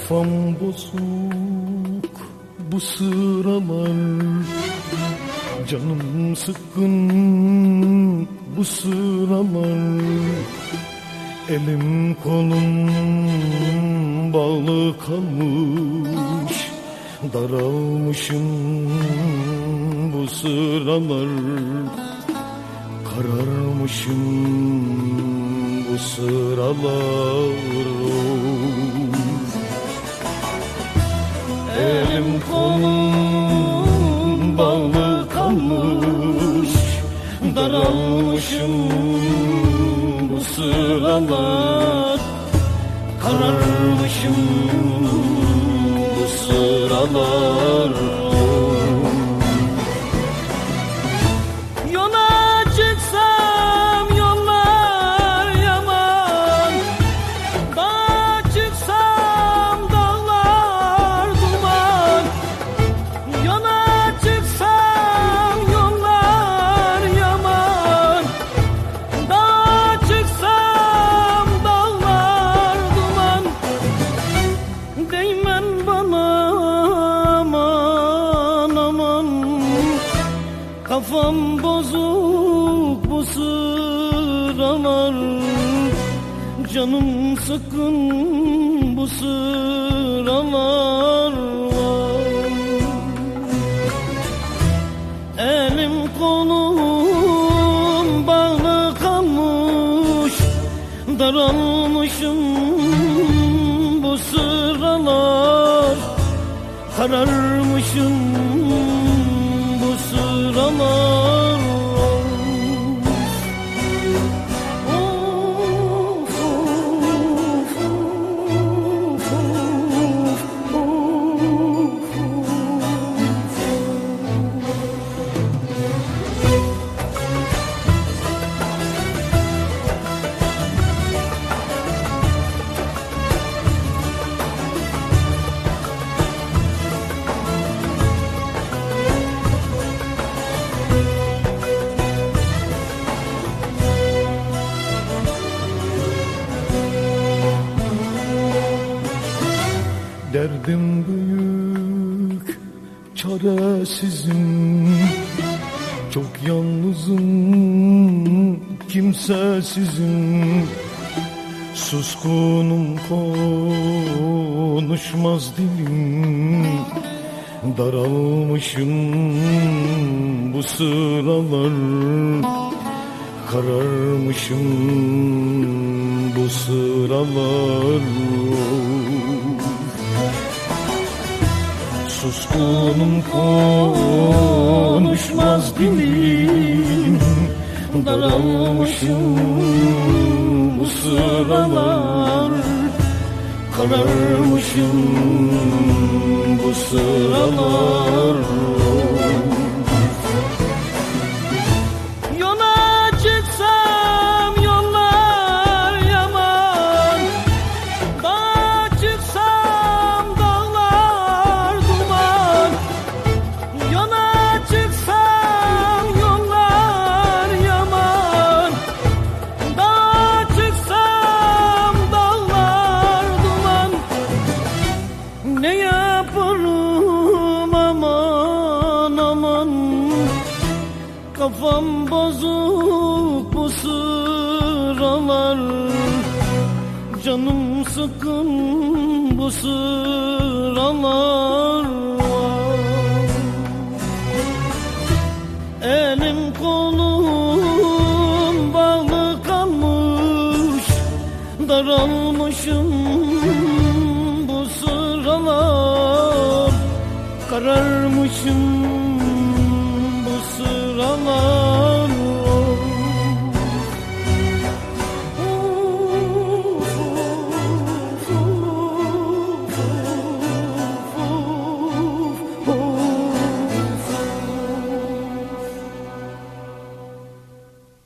Kafam bozuk bu sıralar. Canım sıkkın bu sıralar. Elim kolum bağlı kalmış. Daralmışım bu sıralar. Kararmışım bu sıralar Elim kolum bağlı kalmış Daralmışım bu sıralar. Kararmışım bu sıralar Kafam bozuk bu sıralar. Canım sıkın bu sıralar. Elim kolum bağlı kalmış. Daralmışım bu sıralar. Kararmışım Derdim büyük, çaresizim Çok yalnızım, kimsesizim Suskunum konuşmaz dilim. Daralmışım bu sıralar. Kararmışım bu sıralar Suskunum konuşmaz dilim. Daralmışım bu sıralar. Kararmışım bu sıralar Kafam bozuk bu sıralar. Canım sıkın bu sıralar. Elim kolum bağlı kalmış. Daralmışım bu sıralar. Kararmışım bu sıralar